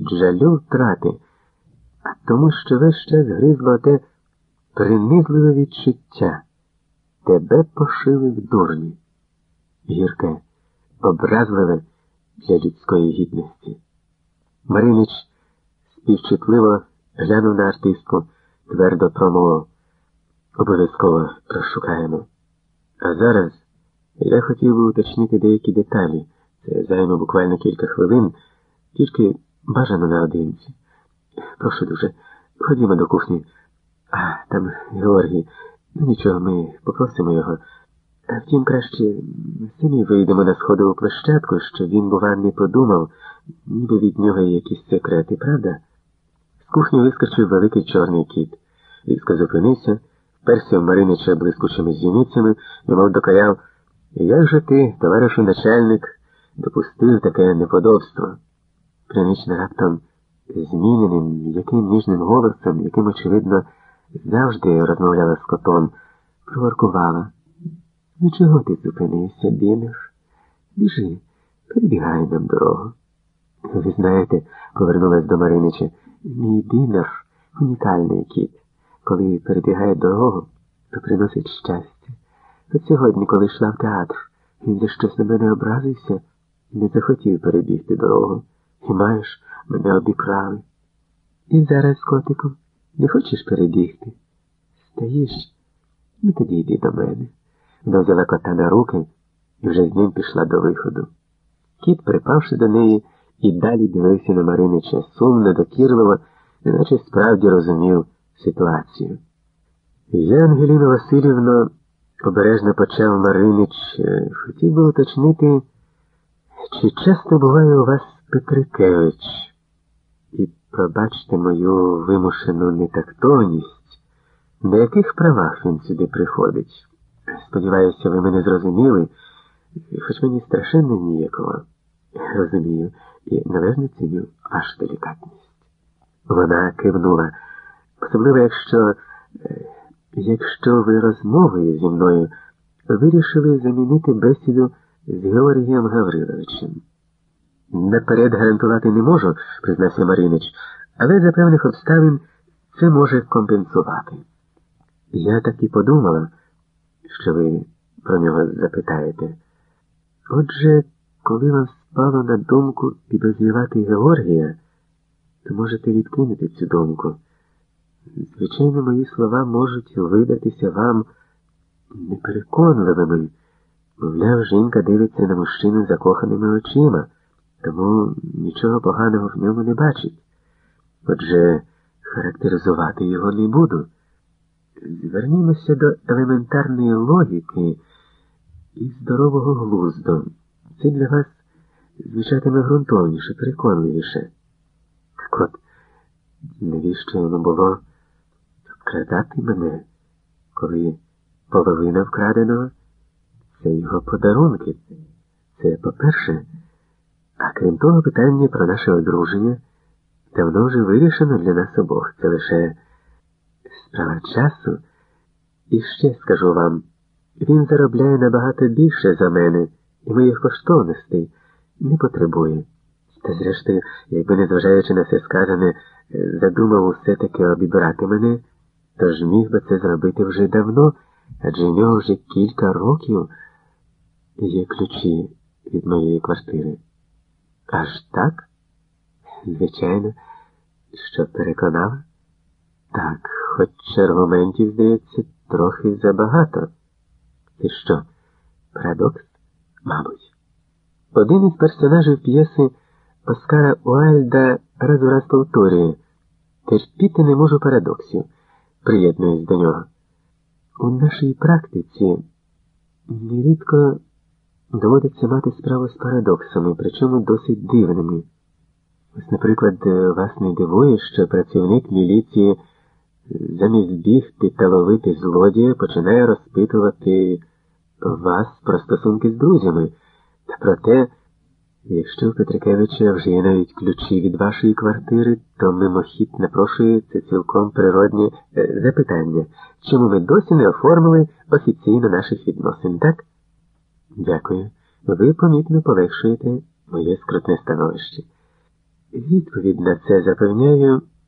від жалю втрати, а тому, що весь час гризло те принизливе відчуття. Тебе пошили в дурні. Гірке, образливе для людської гідності. Маринич співчутливо глянув на артистку, твердо промовив. Обов'язково розшукаємо. А зараз я хотів би уточнити деякі деталі. Це займе буквально кілька хвилин, тільки бажано наодинці. Прошу дуже, ходімо до кухні. А, там Георгій. Ну нічого, ми попросимо його. А втім, краще самі вийдемо на сходову площадку, щоб він, бува, не подумав, ніби від нього є якісь секрети, правда? З кухні вискочив великий чорний кіт. Різко зупинився, перся в Маринича блискучими зіницями і мов докаяв, як же ти, товаришу начальник, допустив таке неподобство? Принична раптом зміненим, яким ніжним голосом, яким, очевидно, завжди розмовляла з котом, проворкувала. Ну чого ти зупинився, бінеш? Біжи, перебігай нам дорогу. Ви знаєте, повернулась до Маринича, мій бінер унікальний кіт. Коли перебігає дорогу, то приносить щастя. От сьогодні, коли йшла в театр, він за щось на мене образився, не захотів перебігти дорогу. І маєш, мене обікрали. І зараз, котику, не хочеш перебігти? Стаєш? Ну тоді йди до мене. Вона взяла кота на руки і вже з ним пішла до виходу. Кіт, припавши до неї, і далі дивився на Маринича сумно, докірливо, неначе справді розумів ситуацію. Я, Ангеліна Васильівна, обережно почав Маринич, хотів би уточнити, чи часто буває у вас Петрикевич, і пробачте мою вимушену нетактовність, на яких правах він сюди приходить. Сподіваюся, ви мене зрозуміли, хоч мені страшенно ніякого. Розумію, і належно ціню вашу делікатність. Вона кивнула, особливо, якщо, якщо ви розмовою зі мною вирішили замінити бесіду з Георгієм Гавриловичем. Наперед гарантувати не можу, признався Маринич, але за певних обставин це може компенсувати. Я так і подумала, що ви про нього запитаєте. Отже, коли вам спало на думку підозрівати Георгія, то можете відкинути цю думку. Звичайно, мої слова можуть видатися вам непереконливими. Мовляв, жінка дивиться на мужчину закоханими очима, тому нічого поганого в ньому не бачить. Отже, характеризувати його не буду. Звернімося до елементарної логіки і здорового глузду. Це для вас звучатиме ґрунтовніше, переконливіше. Так от, навіщо йому було вкрадати мене, коли половина вкраденого це його подарунки. Це по-перше, а крім того, питання про наше одруження давно вже вирішено для нас обох. Це лише справа часу. І ще скажу вам, він заробляє набагато більше за мене і моїх коштовностей не потребує. Та зрештою, якби, незважаючи на все сказане, задумав усе таки обібрати мене, то ж міг би це зробити вже давно, адже в нього вже кілька років є ключі від моєї квартири. Аж так? Звичайно, що переконав? Так, хоч аргументів, здається, трохи забагато. Ти що, парадокс? Мабуть. Один із персонажів п'єси Оскара Уайльда раз у раз повторює терпіти не можу парадоксів, приєднуюсь до нього. У нашій практиці нерідко доводиться мати справу з парадоксами, причому досить дивними. Ось, наприклад, вас не дивує, що працівник міліції замість бігти та ловити злодія починає розпитувати вас про стосунки з друзями, та про те, якщо у Петрикевича вже є навіть ключі від вашої квартири, то мимохід напрошується цілком природні е, запитання, чому ви досі не оформили офіційно наших відносин, так? Дякую. Ви помітно полегшуєте моє скрутне становище. Відповідь на це запевняю